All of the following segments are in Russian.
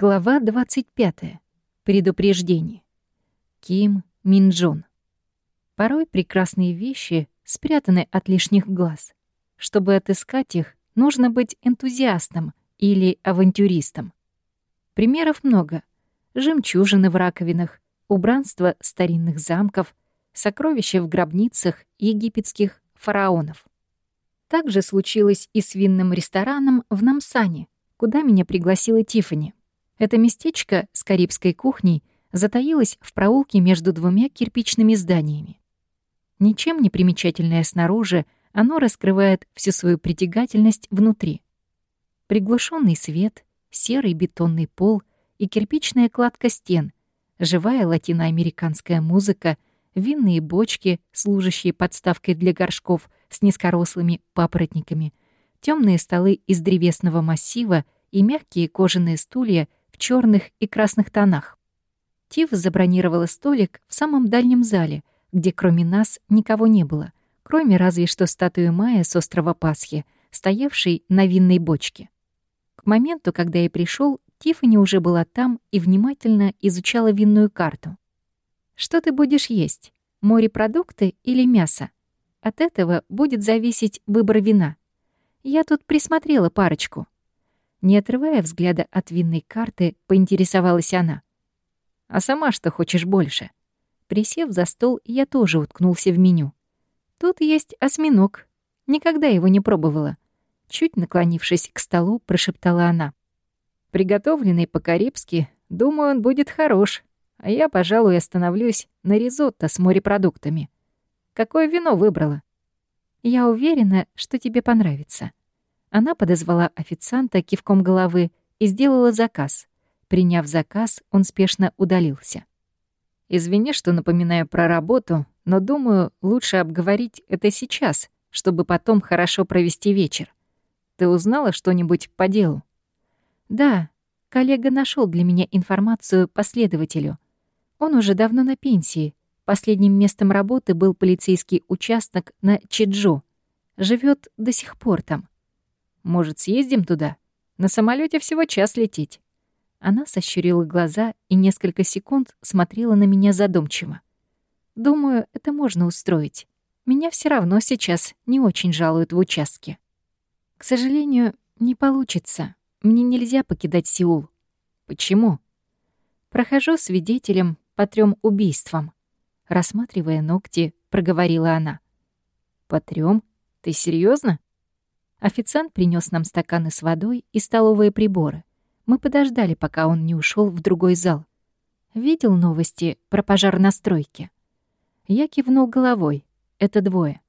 Глава 25. Предупреждение. Ким Минджон. Порой прекрасные вещи спрятаны от лишних глаз. Чтобы отыскать их, нужно быть энтузиастом или авантюристом. Примеров много. Жемчужины в раковинах, убранство старинных замков, сокровища в гробницах египетских фараонов. Также случилось и с винным рестораном в Намсане, куда меня пригласила Тифани. Это местечко с карибской кухней затаилось в проулке между двумя кирпичными зданиями. Ничем не примечательное снаружи, оно раскрывает всю свою притягательность внутри. Приглушенный свет, серый бетонный пол и кирпичная кладка стен, живая латиноамериканская музыка, винные бочки, служащие подставкой для горшков с низкорослыми папоротниками, темные столы из древесного массива и мягкие кожаные стулья — черных и красных тонах. Тив забронировала столик в самом дальнем зале, где кроме нас никого не было, кроме разве что статуи Майя с острова Пасхи, стоявшей на винной бочке. К моменту, когда я пришел, Тиффани уже была там и внимательно изучала винную карту. «Что ты будешь есть? Морепродукты или мясо? От этого будет зависеть выбор вина. Я тут присмотрела парочку. Не отрывая взгляда от винной карты, поинтересовалась она. «А сама что хочешь больше?» Присев за стол, я тоже уткнулся в меню. «Тут есть осьминог. Никогда его не пробовала». Чуть наклонившись к столу, прошептала она. «Приготовленный по-карибски, думаю, он будет хорош. А я, пожалуй, остановлюсь на ризотто с морепродуктами. Какое вино выбрала?» «Я уверена, что тебе понравится», она подозвала официанта кивком головы и сделала заказ. Приняв заказ, он спешно удалился. «Извини, что напоминаю про работу, но думаю, лучше обговорить это сейчас, чтобы потом хорошо провести вечер. Ты узнала что-нибудь по делу?» «Да, коллега нашел для меня информацию последователю. Он уже давно на пенсии. Последним местом работы был полицейский участок на Чеджу. Живет до сих пор там. Может, съездим туда? На самолете всего час лететь». Она сощурила глаза и несколько секунд смотрела на меня задумчиво. «Думаю, это можно устроить. Меня все равно сейчас не очень жалуют в участке. К сожалению, не получится. Мне нельзя покидать Сеул. Почему? Прохожу свидетелем по трем убийствам. Рассматривая ногти, проговорила она. По трем? Ты серьезно? Официант принес нам стаканы с водой и столовые приборы. Мы подождали, пока он не ушел в другой зал. Видел новости про пожар на стройке. Я кивнул головой. Это двое.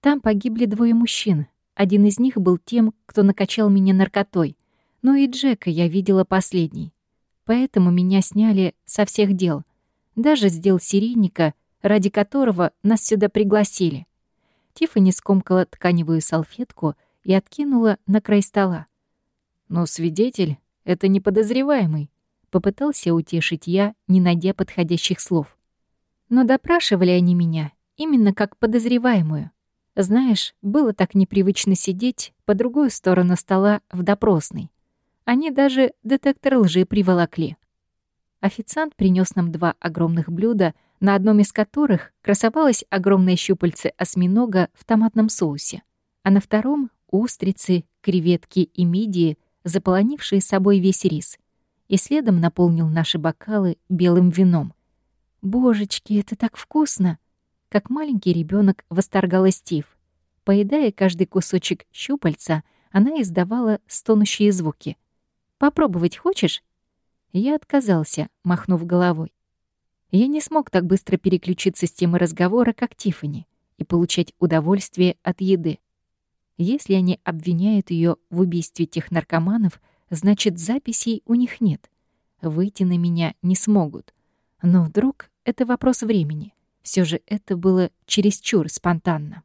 Там погибли двое мужчин. Один из них был тем, кто накачал меня наркотой. Но и Джека я видела последний. Поэтому меня сняли со всех дел. Даже с дел серийника, ради которого нас сюда пригласили. Тиффани скомкала тканевую салфетку — и откинула на край стола. «Но свидетель — это не подозреваемый», — попытался утешить я, не найдя подходящих слов. Но допрашивали они меня именно как подозреваемую. Знаешь, было так непривычно сидеть по другую сторону стола в допросной. Они даже детектор лжи приволокли. Официант принес нам два огромных блюда, на одном из которых красовалось огромное щупальце осьминога в томатном соусе, а на втором устрицы, креветки и мидии, заполонившие собой весь рис, и следом наполнил наши бокалы белым вином. «Божечки, это так вкусно!» Как маленький ребенок восторгалась Стив. Поедая каждый кусочек щупальца, она издавала стонущие звуки. «Попробовать хочешь?» Я отказался, махнув головой. Я не смог так быстро переключиться с темы разговора, как Тифани, и получать удовольствие от еды. Если они обвиняют ее в убийстве тех наркоманов, значит, записей у них нет. Выйти на меня не смогут. Но вдруг это вопрос времени. Все же это было чересчур спонтанно.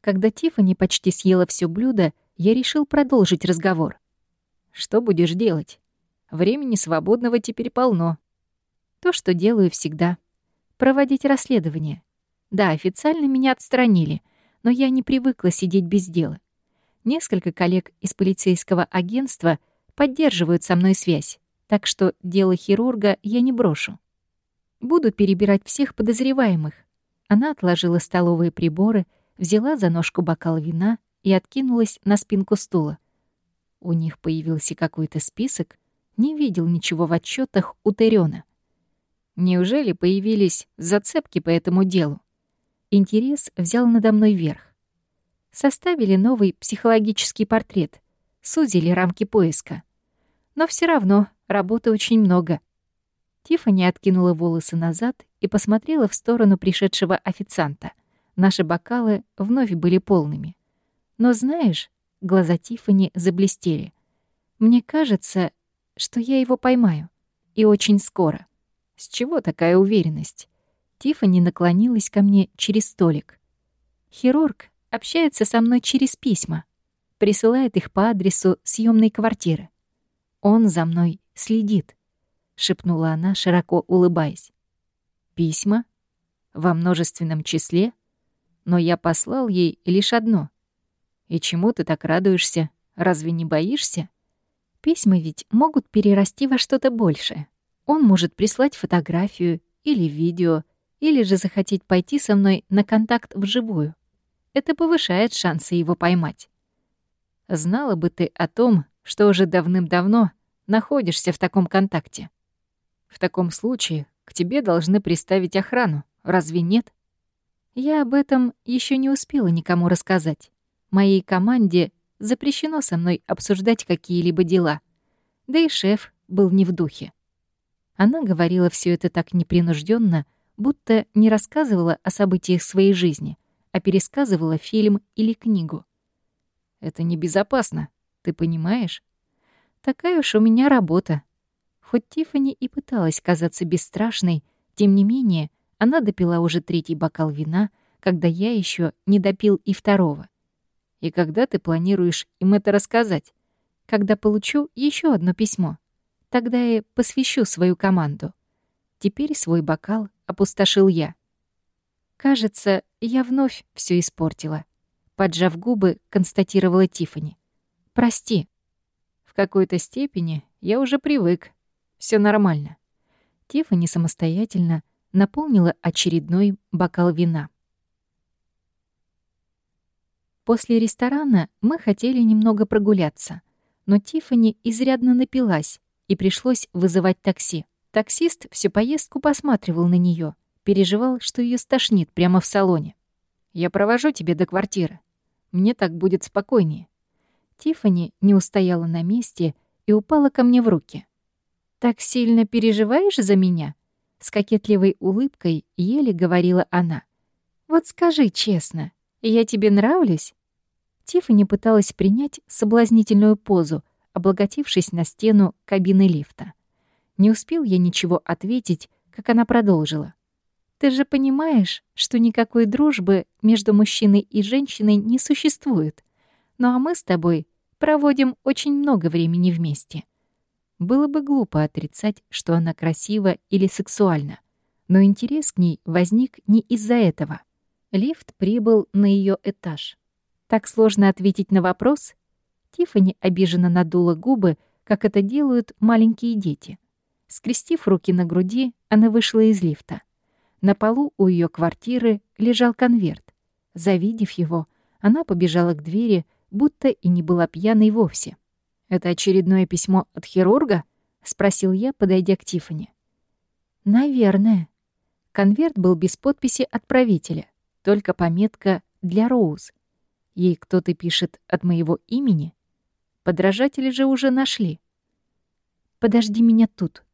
Когда Тиффани почти съела все блюдо, я решил продолжить разговор. «Что будешь делать? Времени свободного теперь полно. То, что делаю всегда. Проводить расследование. Да, официально меня отстранили — но я не привыкла сидеть без дела. Несколько коллег из полицейского агентства поддерживают со мной связь. так что дело хирурга я не брошу. Буду перебирать всех подозреваемых. Она отложила столовые приборы, взяла за ножку бокал вина и откинулась на спинку стула. У них появился какой-то список, не видел ничего в отчетах у Терёна. Неужели появились зацепки по этому делу? Интерес взял надо мной верх. Составили новый психологический портрет, сузили рамки поиска. Но все равно работы очень много. Тиффани откинула волосы назад и посмотрела в сторону пришедшего официанта. Наши бокалы вновь были полными. Но знаешь, глаза Тиффани заблестели. Мне кажется, что я его поймаю. И очень скоро. С чего такая уверенность? Тиффани наклонилась ко мне через столик. Хирург общается со мной через письма. Присылает их по адресу съемной квартиры. Он за мной следит, шепнула она, широко улыбаясь. Письма? Во множественном числе? Но я послал ей лишь одно. И чему ты так радуешься? Разве не боишься? Письма ведь могут перерасти во что-то большее. Он может прислать фотографию или видео, или же захотеть пойти со мной на контакт вживую. Это повышает шансы его поймать. Знала бы ты о том, что уже давным-давно находишься в таком контакте. В таком случае к тебе должны приставить охрану, разве нет? Я об этом еще не успела никому рассказать. Моей команде запрещено со мной обсуждать какие-либо дела. Да и шеф был не в духе. Она говорила все это так непринужденно, будто не рассказывала о событиях своей жизни, а пересказывала фильм или книгу. «Это небезопасно, ты понимаешь? Такая уж у меня работа». Хоть Тиффани и пыталась казаться бесстрашной, тем не менее, она допила уже третий бокал вина, когда я еще не допил и второго. И когда ты планируешь им это рассказать? Когда получу еще одно письмо. Тогда и посвящу свою команду. Теперь свой бокал опустошил я. Кажется, я вновь все испортила. Поджав губы, констатировала Тифани. Прости. В какой-то степени я уже привык. Все нормально. Тифани самостоятельно наполнила очередной бокал вина. После ресторана мы хотели немного прогуляться, но Тифани изрядно напилась, и пришлось вызывать такси. Таксист всю поездку посматривал на нее, переживал, что ее стошнит прямо в салоне. «Я провожу тебя до квартиры. Мне так будет спокойнее». Тифани не устояла на месте и упала ко мне в руки. «Так сильно переживаешь за меня?» С кокетливой улыбкой еле говорила она. «Вот скажи честно, «Я тебе нравлюсь?» Тиффани пыталась принять соблазнительную позу, облаготившись на стену кабины лифта. Не успел я ничего ответить, как она продолжила. «Ты же понимаешь, что никакой дружбы между мужчиной и женщиной не существует. Ну а мы с тобой проводим очень много времени вместе». Было бы глупо отрицать, что она красива или сексуальна, но интерес к ней возник не из-за этого — Лифт прибыл на ее этаж. Так сложно ответить на вопрос? Тиффани обиженно надула губы, как это делают маленькие дети. Скрестив руки на груди, она вышла из лифта. На полу у ее квартиры лежал конверт. Завидев его, она побежала к двери, будто и не была пьяной вовсе. «Это очередное письмо от хирурга?» — спросил я, подойдя к Тиффани. «Наверное». Конверт был без подписи отправителя. Только пометка «Для Роуз». Ей кто-то пишет от моего имени. Подражатели же уже нашли. «Подожди меня тут».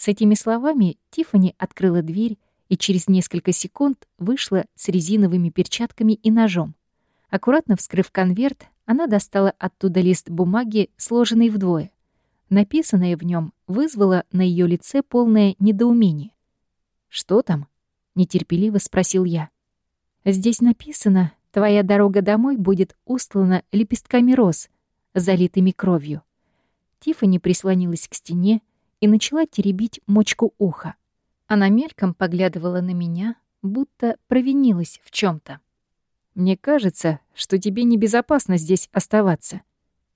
С этими словами Тифани открыла дверь и через несколько секунд вышла с резиновыми перчатками и ножом. Аккуратно вскрыв конверт, она достала оттуда лист бумаги, сложенный вдвое. Написанное в нем вызвало на ее лице полное недоумение. «Что там?» — нетерпеливо спросил я. Здесь написано, твоя дорога домой будет устлана лепестками роз, залитыми кровью. Тиффани прислонилась к стене и начала теребить мочку уха. Она мельком поглядывала на меня, будто провинилась в чем то «Мне кажется, что тебе небезопасно здесь оставаться.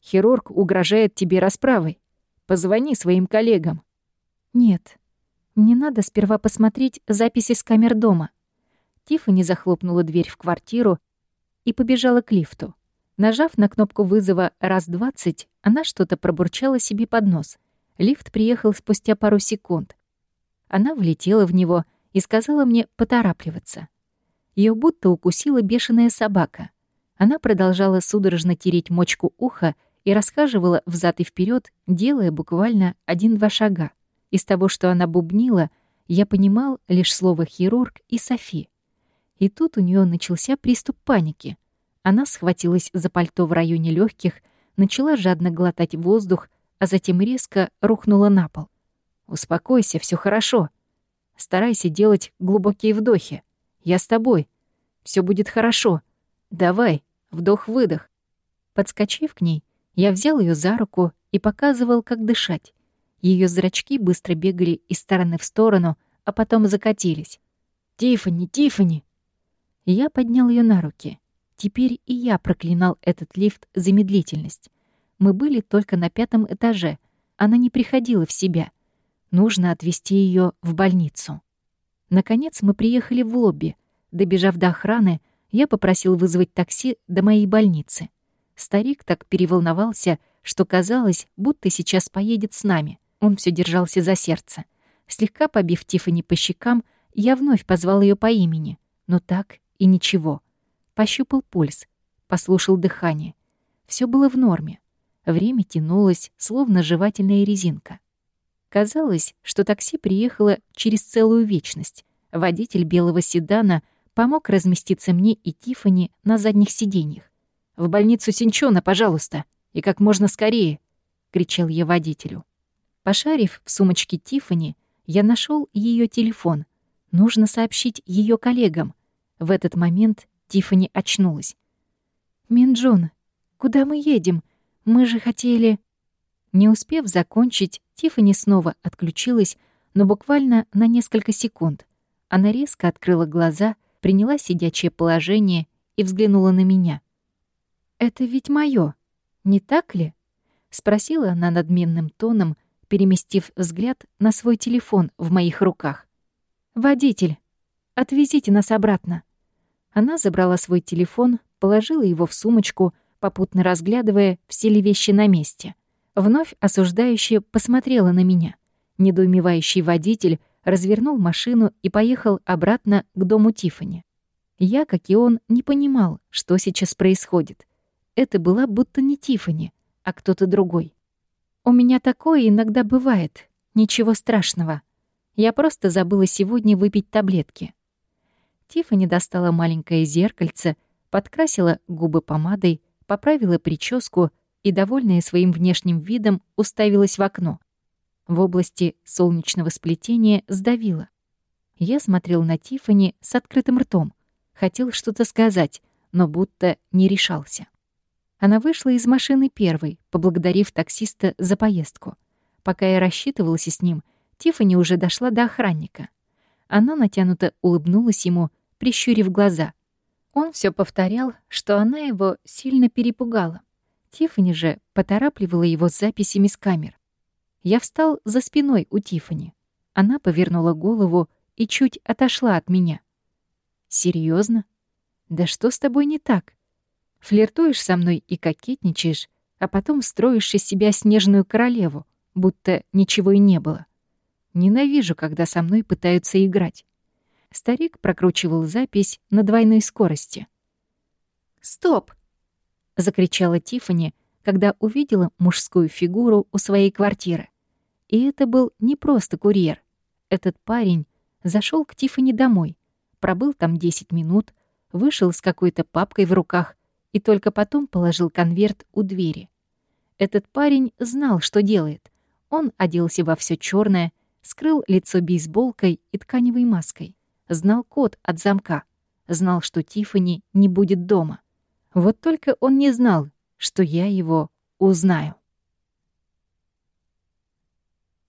Хирург угрожает тебе расправой. Позвони своим коллегам». «Нет, мне надо сперва посмотреть записи с камер дома». Тиффани захлопнула дверь в квартиру и побежала к лифту. Нажав на кнопку вызова раз двадцать, она что-то пробурчала себе под нос. Лифт приехал спустя пару секунд. Она влетела в него и сказала мне поторапливаться. Ее будто укусила бешеная собака. Она продолжала судорожно тереть мочку уха и расхаживала взад и вперед, делая буквально один-два шага. Из того, что она бубнила, я понимал лишь слово «хирург» и «Софи». И тут у нее начался приступ паники. Она схватилась за пальто в районе легких, начала жадно глотать воздух, а затем резко рухнула на пол. «Успокойся, все хорошо. Старайся делать глубокие вдохи. Я с тобой. Все будет хорошо. Давай, вдох-выдох». Подскочив к ней, я взял ее за руку и показывал, как дышать. Ее зрачки быстро бегали из стороны в сторону, а потом закатились. «Тиффани, Тиффани!» Я поднял ее на руки. Теперь и я проклинал этот лифт за медлительность. Мы были только на пятом этаже. Она не приходила в себя. Нужно отвезти ее в больницу. Наконец мы приехали в лобби. Добежав до охраны, я попросил вызвать такси до моей больницы. Старик так переволновался, что казалось, будто сейчас поедет с нами. Он все держался за сердце. Слегка побив Тифани по щекам, я вновь позвал ее по имени, но так и ничего. Пощупал пульс, послушал дыхание. Все было в норме. Время тянулось, словно жевательная резинка. Казалось, что такси приехало через целую вечность. Водитель белого седана помог разместиться мне и Тифани на задних сиденьях. «В больницу Синчона, пожалуйста, и как можно скорее!» — кричал я водителю. Пошарив в сумочке Тифани, я нашел ее телефон. Нужно сообщить ее коллегам. В этот момент Тифани очнулась. «Минджон, куда мы едем? Мы же хотели...» Не успев закончить, Тифани снова отключилась, но буквально на несколько секунд. Она резко открыла глаза, приняла сидячее положение и взглянула на меня. «Это ведь моё, не так ли?» — спросила она надменным тоном, переместив взгляд на свой телефон в моих руках. «Водитель, отвезите нас обратно». Она забрала свой телефон, положила его в сумочку, попутно разглядывая, все ли вещи на месте. Вновь осуждающе посмотрела на меня. Недоумевающий водитель развернул машину и поехал обратно к дому Тифани. Я, как и он, не понимал, что сейчас происходит. Это была будто не Тифани, а кто-то другой. У меня такое иногда бывает. Ничего страшного. Я просто забыла сегодня выпить таблетки. Тиффани достала маленькое зеркальце, подкрасила губы помадой, поправила прическу и, довольная своим внешним видом, уставилась в окно. В области солнечного сплетения сдавила. Я смотрел на Тиффани с открытым ртом. Хотел что-то сказать, но будто не решался. Она вышла из машины первой, поблагодарив таксиста за поездку. Пока я рассчитывался с ним, Тиффани уже дошла до охранника. Она натянуто улыбнулась ему, прищурив глаза. Он все повторял, что она его сильно перепугала. Тиффани же поторапливала его с записями с камер. Я встал за спиной у Тиффани. Она повернула голову и чуть отошла от меня. Серьезно? Да что с тобой не так? Флиртуешь со мной и кокетничаешь, а потом строишь из себя снежную королеву, будто ничего и не было. Ненавижу, когда со мной пытаются играть. Старик прокручивал запись на двойной скорости. «Стоп!» — закричала Тифани, когда увидела мужскую фигуру у своей квартиры. И это был не просто курьер. Этот парень зашел к Тифани домой, пробыл там 10 минут, вышел с какой-то папкой в руках и только потом положил конверт у двери. Этот парень знал, что делает. Он оделся во все черное, скрыл лицо бейсболкой и тканевой маской знал код от замка, знал, что Тифани не будет дома. Вот только он не знал, что я его узнаю.